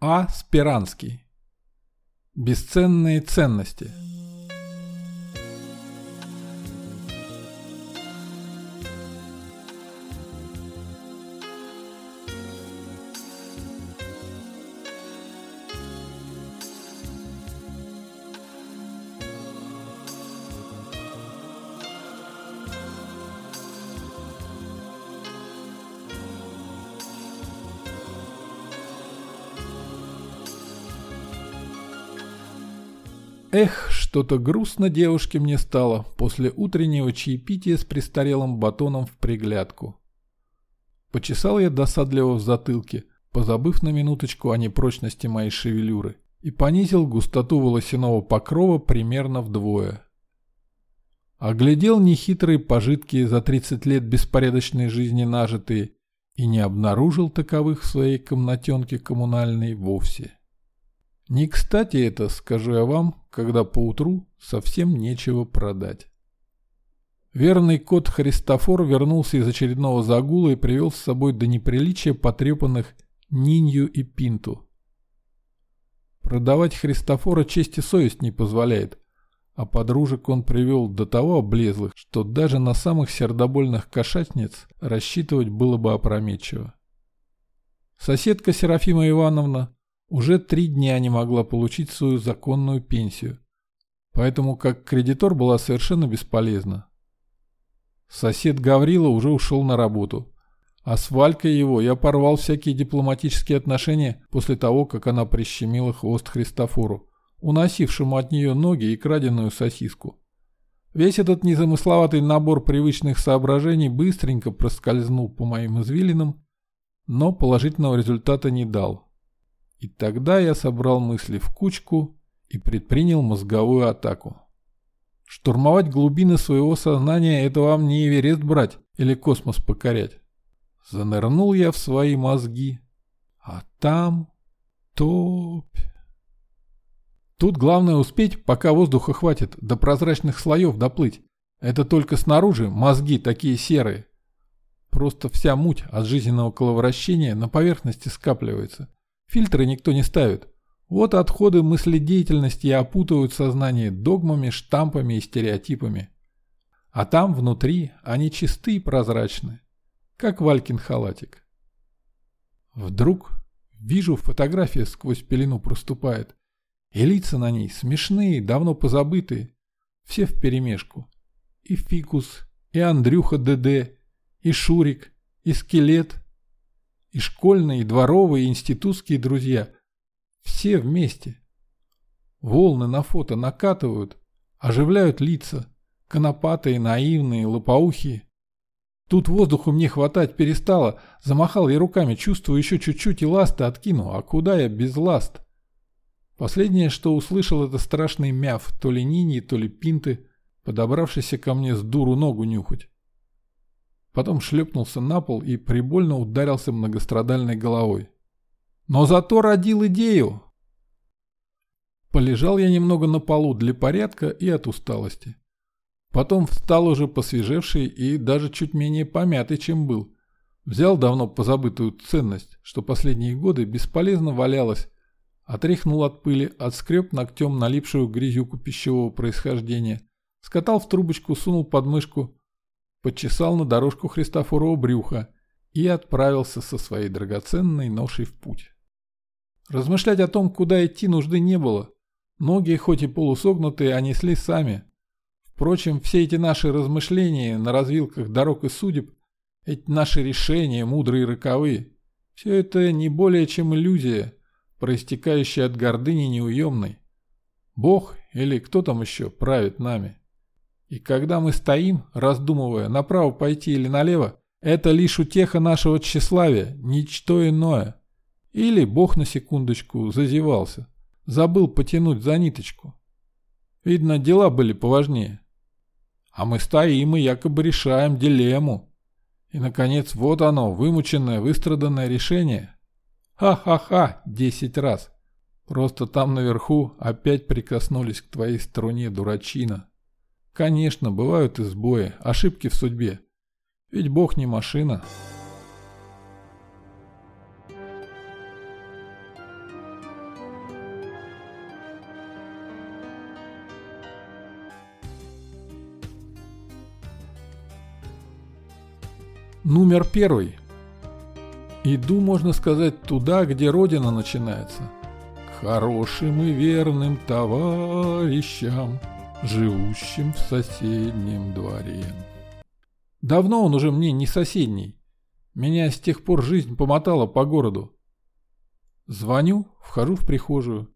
А. Спиранский. Бесценные ценности. Эх, что-то грустно девушке мне стало после утреннего чаепития с престарелым батоном в приглядку. Почесал я досадливо в затылке, позабыв на минуточку о непрочности моей шевелюры, и понизил густоту волосяного покрова примерно вдвое. Оглядел нехитрые пожитки за 30 лет беспорядочной жизни нажитые и не обнаружил таковых в своей комнатенке коммунальной вовсе. Не кстати это, скажу я вам, когда поутру совсем нечего продать. Верный кот Христофор вернулся из очередного загула и привел с собой до неприличия потрепанных Нинью и Пинту. Продавать Христофора честь и совесть не позволяет, а подружек он привел до того облезлых, что даже на самых сердобольных кошатниц рассчитывать было бы опрометчиво. Соседка Серафима Ивановна уже три дня не могла получить свою законную пенсию, поэтому как кредитор была совершенно бесполезна. Сосед Гаврила уже ушел на работу, а с Валькой его я порвал всякие дипломатические отношения после того, как она прищемила хвост Христофору, уносившему от нее ноги и краденую сосиску. Весь этот незамысловатый набор привычных соображений быстренько проскользнул по моим извилинам, но положительного результата не дал. И тогда я собрал мысли в кучку и предпринял мозговую атаку. Штурмовать глубины своего сознания – это вам не Эверест брать или космос покорять. Занырнул я в свои мозги, а там топь. Тут главное успеть, пока воздуха хватит, до прозрачных слоев доплыть. Это только снаружи мозги такие серые. Просто вся муть от жизненного коловращения на поверхности скапливается – Фильтры никто не ставит. Вот отходы мыследеятельности и опутывают сознание догмами, штампами и стереотипами. А там, внутри, они чисты и прозрачны, как Валькин халатик. Вдруг вижу, фотография сквозь пелену проступает, и лица на ней смешные, давно позабытые, все вперемешку. И Фикус, и Андрюха ДД, и Шурик, и Скелет, и школьные, и дворовые, и институтские друзья. Все вместе. Волны на фото накатывают, оживляют лица. Конопатые, наивные, лопоухие. Тут воздуху мне хватать перестало. Замахал я руками, чувствую еще чуть-чуть и ласты откину. А куда я без ласт? Последнее, что услышал, это страшный мяв, то ли Нини, то ли Пинты, подобравшийся ко мне с дуру ногу нюхать. Потом шлепнулся на пол и прибольно ударился многострадальной головой. Но зато родил идею. Полежал я немного на полу для порядка и от усталости. Потом встал уже посвежевший и даже чуть менее помятый, чем был. Взял давно позабытую ценность, что последние годы бесполезно валялась, отряхнул от пыли, отскреб ногтем налипшую грязюку пищевого происхождения, скатал в трубочку, сунул под мышку почесал на дорожку Христофорова брюха и отправился со своей драгоценной ношей в путь. Размышлять о том, куда идти, нужды не было. Ноги, хоть и полусогнутые, они сами. Впрочем, все эти наши размышления на развилках дорог и судеб, эти наши решения, мудрые и роковые, все это не более чем иллюзия, проистекающая от гордыни неуемной. Бог или кто там еще правит нами. И когда мы стоим, раздумывая, направо пойти или налево, это лишь утеха нашего тщеславия, ничто иное. Или Бог на секундочку зазевался, забыл потянуть за ниточку. Видно, дела были поважнее. А мы стоим и якобы решаем дилемму. И, наконец, вот оно, вымученное, выстраданное решение. Ха-ха-ха, десять раз. Просто там наверху опять прикоснулись к твоей струне, дурачина. Конечно, бывают и сбои, ошибки в судьбе. Ведь Бог не машина. Номер первый. Иду, можно сказать, туда, где Родина начинается. К хорошим и верным товарищам живущим в соседнем дворе. Давно он уже мне не соседний. Меня с тех пор жизнь помотала по городу. Звоню, вхожу в прихожую.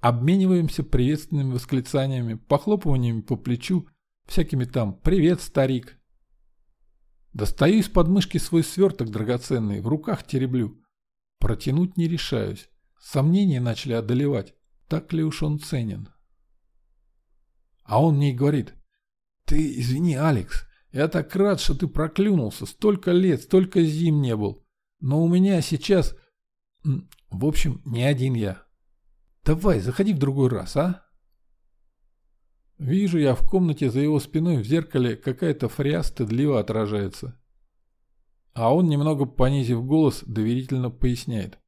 Обмениваемся приветственными восклицаниями, похлопываниями по плечу, всякими там «Привет, старик!». Достаю из подмышки свой сверток драгоценный, в руках тереблю. Протянуть не решаюсь. Сомнения начали одолевать, так ли уж он ценен. А он мне и говорит, «Ты извини, Алекс, я так рад, что ты проклюнулся, столько лет, столько зим не был. Но у меня сейчас... В общем, не один я. Давай, заходи в другой раз, а?» Вижу я в комнате за его спиной в зеркале какая-то фря стыдливо отражается. А он, немного понизив голос, доверительно поясняет.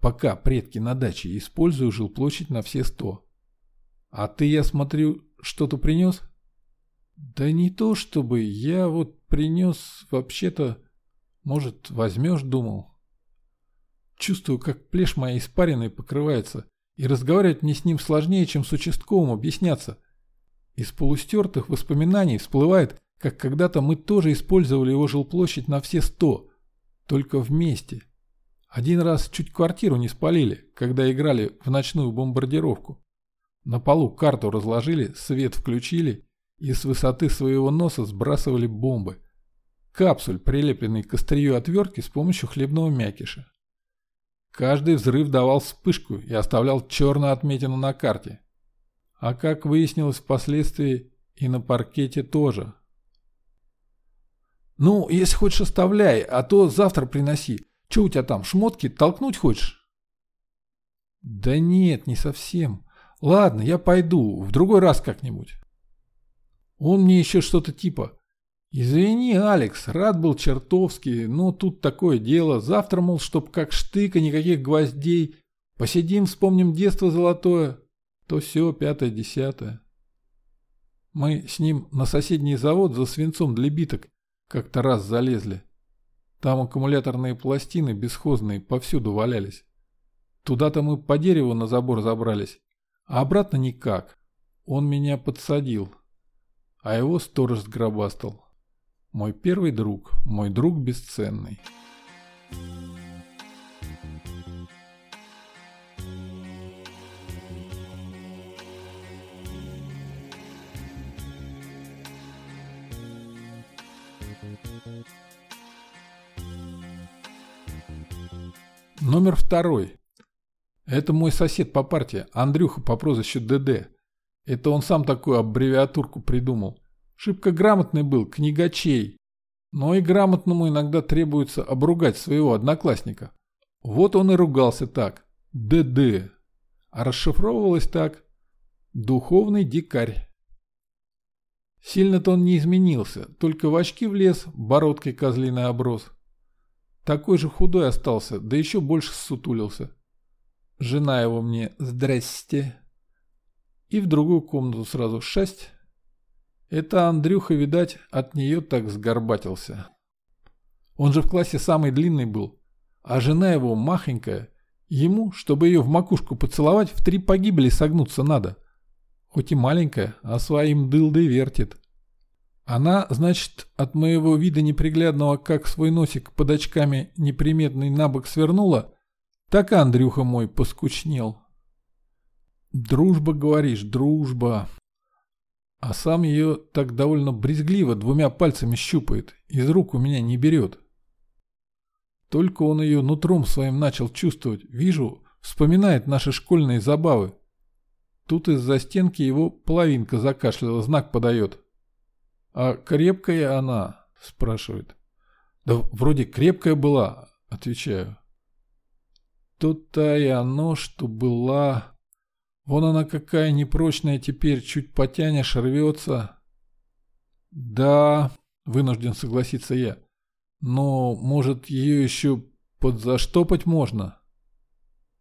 Пока предки на даче использую жилплощадь на все сто. А ты, я смотрю, что-то принес? Да не то чтобы, я вот принес вообще-то... Может, возьмешь, думал? Чувствую, как плешь моя испаренной покрывается, и разговаривать мне с ним сложнее, чем с участковым объясняться. Из полустертых воспоминаний всплывает, как когда-то мы тоже использовали его жилплощадь на все сто, только вместе. Один раз чуть квартиру не спалили, когда играли в ночную бомбардировку. На полу карту разложили, свет включили и с высоты своего носа сбрасывали бомбы. Капсуль, прилепленный к острию отвертки с помощью хлебного мякиша. Каждый взрыв давал вспышку и оставлял черную отметину на карте. А как выяснилось впоследствии, и на паркете тоже. «Ну, если хочешь, оставляй, а то завтра приноси. Че у тебя там, шмотки толкнуть хочешь?» «Да нет, не совсем. Ладно, я пойду, в другой раз как-нибудь». Он мне еще что-то типа «Извини, Алекс, рад был чертовски, но тут такое дело. Завтра, мол, чтоб как штыка, никаких гвоздей. Посидим, вспомним детство золотое то все пятое-десятое. Мы с ним на соседний завод за свинцом для биток как-то раз залезли. Там аккумуляторные пластины бесхозные повсюду валялись. Туда-то мы по дереву на забор забрались, а обратно никак. Он меня подсадил, а его сторож сгробастал. Мой первый друг, мой друг бесценный. Номер второй. Это мой сосед по партии, Андрюха по прозвищу ДД. Это он сам такую аббревиатурку придумал. Шибко грамотный был, книгачей. Но и грамотному иногда требуется обругать своего одноклассника. Вот он и ругался так. ДД. А расшифровывалось так. Духовный дикарь. Сильно-то он не изменился, только в очки влез, бородкой козлиный оброс. Такой же худой остался, да еще больше сутулился. Жена его мне «Здрасте». И в другую комнату сразу «Шесть». Это Андрюха, видать, от нее так сгорбатился. Он же в классе самый длинный был, а жена его махонькая. Ему, чтобы ее в макушку поцеловать, в три погибели согнуться надо. Хоть и маленькая, а своим дылдой вертит. Она, значит, от моего вида неприглядного, как свой носик под очками неприметный набок свернула, так Андрюха мой поскучнел. Дружба, говоришь, дружба. А сам ее так довольно брезгливо двумя пальцами щупает, из рук у меня не берет. Только он ее нутром своим начал чувствовать, вижу, вспоминает наши школьные забавы. Тут из-за стенки его половинка закашляла, знак подает. «А крепкая она?» – спрашивает. «Да вроде крепкая была», – отвечаю. «То-то и оно, что была...» Вон она какая непрочная теперь, чуть потянешь, рвется. Да, вынужден согласиться я. Но, может, ее еще подзаштопать можно?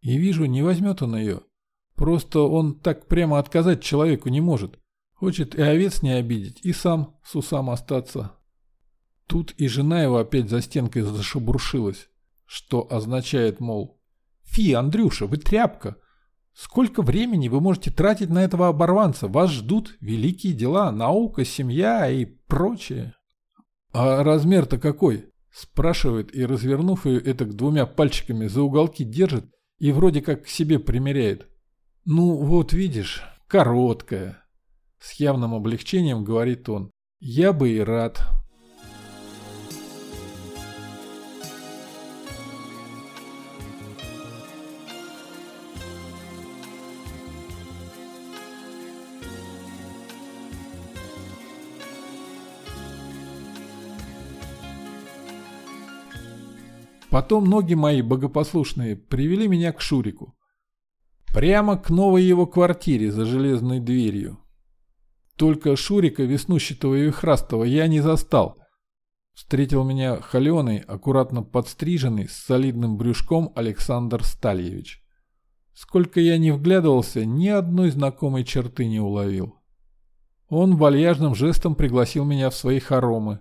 И вижу, не возьмет он ее. Просто он так прямо отказать человеку не может. Хочет и овец не обидеть, и сам с усам остаться. Тут и жена его опять за стенкой зашебуршилась, что означает, мол, «Фи, Андрюша, вы тряпка! Сколько времени вы можете тратить на этого оборванца? Вас ждут великие дела, наука, семья и прочее». «А размер-то какой?» Спрашивает и, развернув ее это двумя пальчиками за уголки держит и вроде как к себе примеряет. «Ну вот видишь, короткая». С явным облегчением говорит он. «Я бы и рад». Потом ноги мои богопослушные привели меня к Шурику. Прямо к новой его квартире за железной дверью. Только Шурика, веснущатого и храстого, я не застал. Встретил меня холеный, аккуратно подстриженный, с солидным брюшком Александр Стальевич. Сколько я не вглядывался, ни одной знакомой черты не уловил. Он вальяжным жестом пригласил меня в свои хоромы.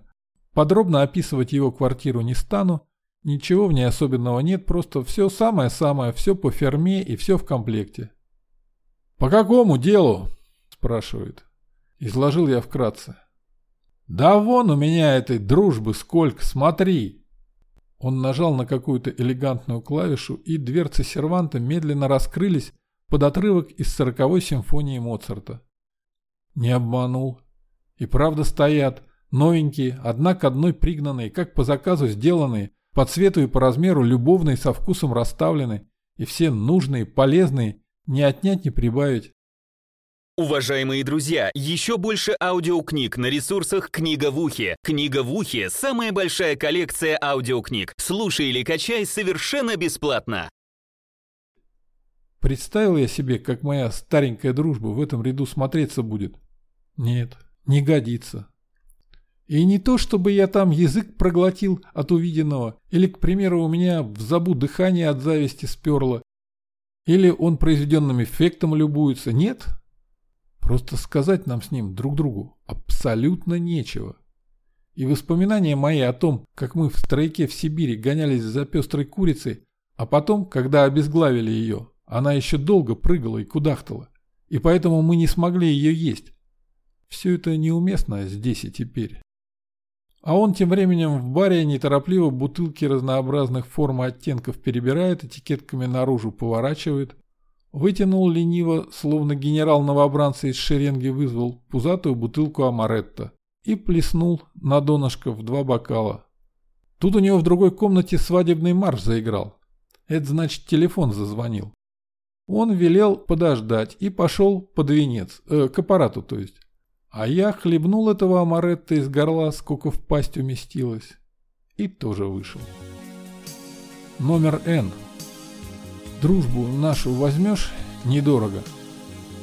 Подробно описывать его квартиру не стану, Ничего в ней особенного нет, просто все самое-самое, все по ферме и все в комплекте. «По какому делу?» – спрашивает. Изложил я вкратце. «Да вон у меня этой дружбы сколько, смотри!» Он нажал на какую-то элегантную клавишу, и дверцы серванта медленно раскрылись под отрывок из сороковой симфонии Моцарта. Не обманул. И правда стоят, новенькие, одна к одной пригнанные, как по заказу сделанные, по цвету и по размеру любовные со вкусом расставлены, и все нужные, полезные, не отнять, не прибавить. Уважаемые друзья, еще больше аудиокниг на ресурсах «Книга в ухе». «Книга в ухе» — самая большая коллекция аудиокниг. Слушай или качай совершенно бесплатно. Представил я себе, как моя старенькая дружба в этом ряду смотреться будет. Нет, не годится. И не то, чтобы я там язык проглотил от увиденного, или, к примеру, у меня в забу дыхание от зависти сперло, или он произведенным эффектом любуется. Нет. Просто сказать нам с ним друг другу абсолютно нечего. И воспоминания мои о том, как мы в стройке в Сибири гонялись за пестрой курицей, а потом, когда обезглавили ее, она еще долго прыгала и кудахтала, и поэтому мы не смогли ее есть. Все это неуместно здесь и теперь. А он тем временем в баре неторопливо бутылки разнообразных форм и оттенков перебирает, этикетками наружу поворачивает. Вытянул лениво, словно генерал новобранца из шеренги вызвал пузатую бутылку амаретто и плеснул на донышко в два бокала. Тут у него в другой комнате свадебный марш заиграл. Это значит телефон зазвонил. Он велел подождать и пошел под венец, э, к аппарату то есть. А я хлебнул этого амаретта из горла, сколько в пасть уместилось, и тоже вышел. Номер Н. Дружбу нашу возьмешь? Недорого.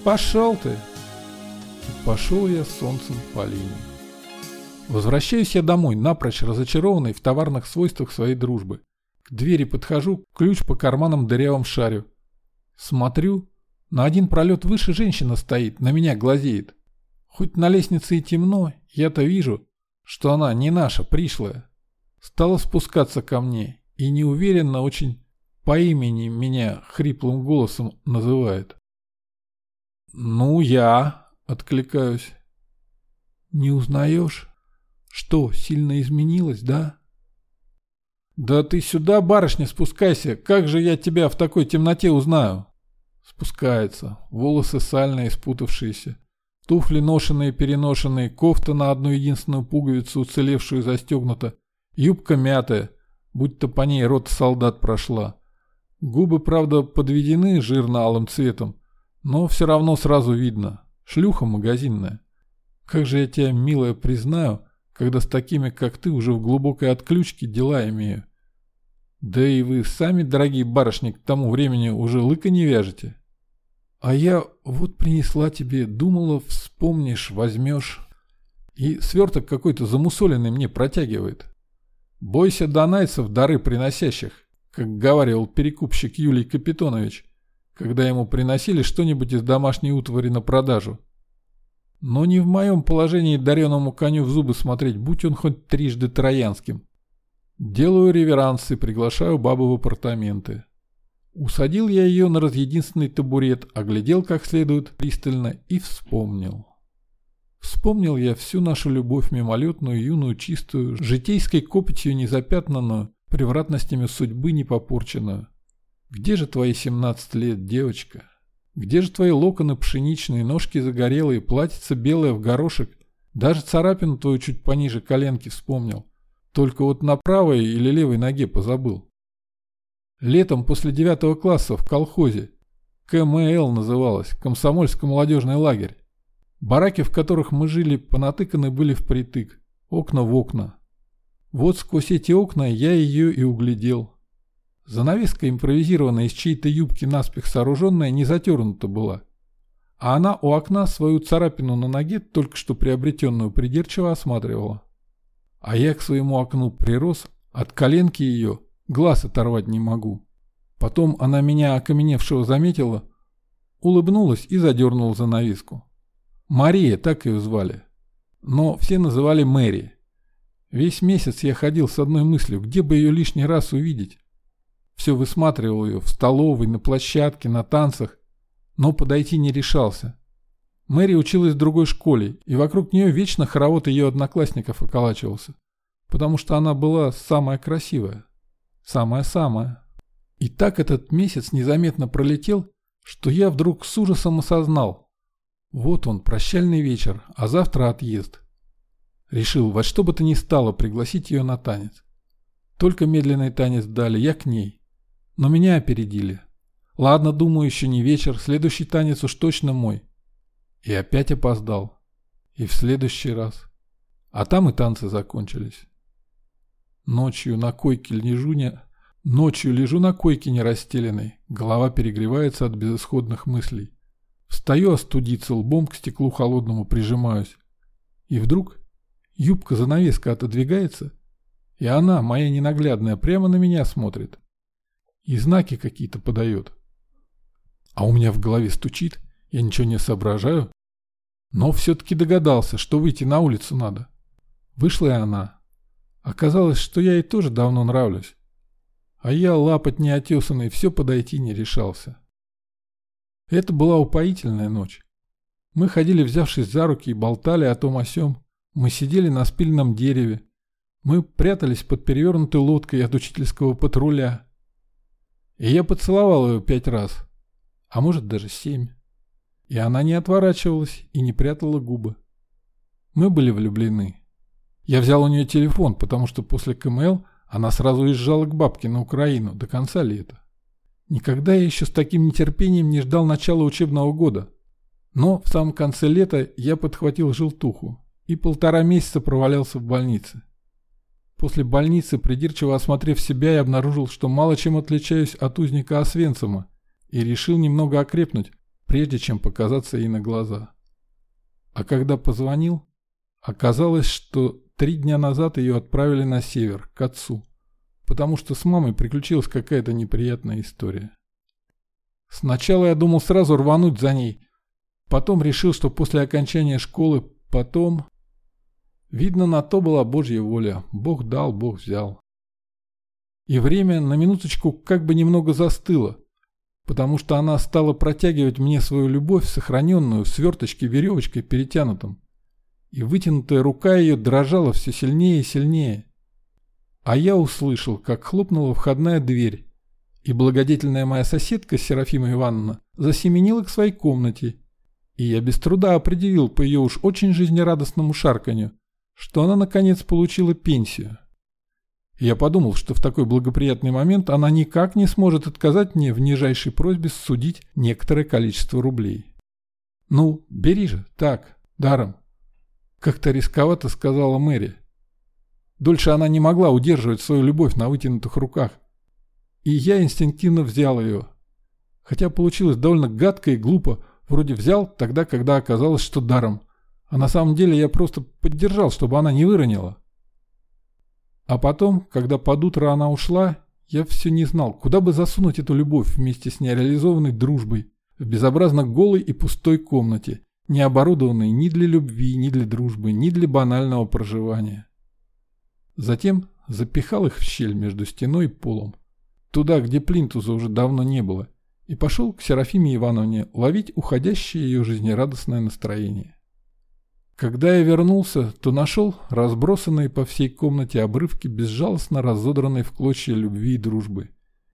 Пошел ты! И пошел я солнцем по линии. Возвращаюсь я домой, напрочь разочарованный в товарных свойствах своей дружбы. К двери подхожу, ключ по карманам дырявым шарю. Смотрю, на один пролет выше женщина стоит, на меня глазеет. Хоть на лестнице и темно, я-то вижу, что она не наша, пришлая. Стала спускаться ко мне и неуверенно очень по имени меня хриплым голосом называет. «Ну, я», — откликаюсь. «Не узнаешь? Что, сильно изменилось, да?» «Да ты сюда, барышня, спускайся, как же я тебя в такой темноте узнаю?» Спускается, волосы сальные, спутавшиеся. Туфли ношеные-переношенные, кофта на одну единственную пуговицу, уцелевшую застегнута, юбка мятая, будто по ней рот солдат прошла. Губы, правда, подведены жирно-алым цветом, но все равно сразу видно. Шлюха магазинная. Как же я тебя, милая, признаю, когда с такими, как ты, уже в глубокой отключке дела имею. Да и вы сами, дорогие барышни, к тому времени уже лыка не вяжете. А я вот принесла тебе, думала, вспомнишь, возьмешь. И сверток какой-то замусоленный мне протягивает. Бойся донайцев, дары приносящих, как говаривал перекупщик Юлий Капитонович, когда ему приносили что-нибудь из домашней утвари на продажу. Но не в моем положении дареному коню в зубы смотреть, будь он хоть трижды троянским. Делаю реверансы, приглашаю бабу в апартаменты. Усадил я ее на разъединственный табурет, оглядел как следует пристально и вспомнил. Вспомнил я всю нашу любовь мимолетную, юную, чистую, житейской копотью незапятнанную, превратностями судьбы не попорченную. Где же твои семнадцать лет, девочка? Где же твои локоны пшеничные, ножки загорелые, платьице белое в горошек? Даже царапину твою чуть пониже коленки вспомнил. Только вот на правой или левой ноге позабыл. Летом после девятого класса в колхозе. КМЛ называлось, Комсомольско-молодежный лагерь. Бараки, в которых мы жили, понатыканы были впритык, окна в окна. Вот сквозь эти окна я ее и углядел. Занавеска импровизированная из чьей-то юбки наспех сооруженная не затернута была. А она у окна свою царапину на ноге, только что приобретенную, придирчиво осматривала. А я к своему окну прирос, от коленки ее глаз оторвать не могу. Потом она меня окаменевшего заметила, улыбнулась и задернула занавеску. Мария, так ее звали. Но все называли Мэри. Весь месяц я ходил с одной мыслью, где бы ее лишний раз увидеть. Все высматривал ее в столовой, на площадке, на танцах, но подойти не решался. Мэри училась в другой школе, и вокруг нее вечно хоровод ее одноклассников околачивался, потому что она была самая красивая, самая-самая. И так этот месяц незаметно пролетел, что я вдруг с ужасом осознал. Вот он, прощальный вечер, а завтра отъезд. Решил во что бы то ни стало пригласить ее на танец. Только медленный танец дали, я к ней. Но меня опередили. Ладно, думаю, еще не вечер, следующий танец уж точно мой. И опять опоздал. И в следующий раз. А там и танцы закончились. Ночью на койке лежу не... Ночью лежу на койке нерастеленной, голова перегревается от безысходных мыслей. Встаю остудиться, лбом к стеклу холодному прижимаюсь. И вдруг юбка-занавеска отодвигается, и она, моя ненаглядная, прямо на меня смотрит и знаки какие-то подает. А у меня в голове стучит, я ничего не соображаю. Но все-таки догадался, что выйти на улицу надо. Вышла и она. Оказалось, что я ей тоже давно нравлюсь. А я, лапать неотесанный, все подойти не решался. Это была упоительная ночь. Мы ходили, взявшись за руки, и болтали о том о сём. Мы сидели на спильном дереве. Мы прятались под перевернутой лодкой от учительского патруля. И я поцеловал ее пять раз, а может даже семь. И она не отворачивалась и не прятала губы. Мы были влюблены. Я взял у нее телефон, потому что после КМЛ она сразу уезжала к бабке на Украину до конца лета. Никогда я еще с таким нетерпением не ждал начала учебного года. Но в самом конце лета я подхватил желтуху и полтора месяца провалялся в больнице. После больницы, придирчиво осмотрев себя, я обнаружил, что мало чем отличаюсь от узника Освенцима и решил немного окрепнуть, прежде чем показаться ей на глаза. А когда позвонил, оказалось, что три дня назад ее отправили на север, к отцу, потому что с мамой приключилась какая-то неприятная история. Сначала я думал сразу рвануть за ней, потом решил, что после окончания школы, потом... Видно, на то была Божья воля. Бог дал, Бог взял. И время на минуточку как бы немного застыло, потому что она стала протягивать мне свою любовь, сохраненную в сверточке веревочкой перетянутом. И вытянутая рука ее дрожала все сильнее и сильнее. А я услышал, как хлопнула входная дверь, и благодетельная моя соседка Серафима Ивановна засеменила к своей комнате, и я без труда определил по ее уж очень жизнерадостному шарканью, что она наконец получила пенсию. Я подумал, что в такой благоприятный момент она никак не сможет отказать мне в нижайшей просьбе судить некоторое количество рублей. «Ну, бери же, так, даром», — как-то рисковато сказала Мэри. Дольше она не могла удерживать свою любовь на вытянутых руках. И я инстинктивно взял ее. Хотя получилось довольно гадко и глупо, вроде взял тогда, когда оказалось, что даром — а на самом деле я просто поддержал, чтобы она не выронила. А потом, когда под утро она ушла, я все не знал, куда бы засунуть эту любовь вместе с нереализованной дружбой в безобразно голой и пустой комнате не оборудованный ни для любви, ни для дружбы, ни для банального проживания. Затем запихал их в щель между стеной и полом, туда, где плинтуза уже давно не было, и пошел к Серафиме Ивановне ловить уходящее ее жизнерадостное настроение. Когда я вернулся, то нашел разбросанные по всей комнате обрывки безжалостно разодранной в клочья любви и дружбы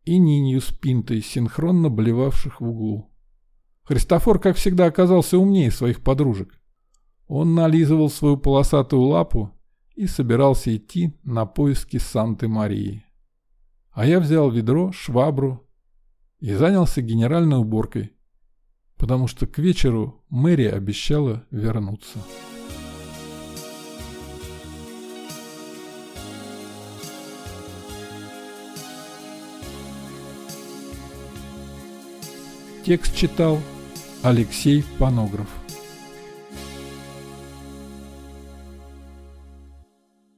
и Нинью с Пинтой, синхронно блевавших в углу. Христофор, как всегда, оказался умнее своих подружек. Он нализывал свою полосатую лапу и собирался идти на поиски Санты-Марии. А я взял ведро, швабру и занялся генеральной уборкой, потому что к вечеру Мэри обещала вернуться. Текст читал Алексей Панограф.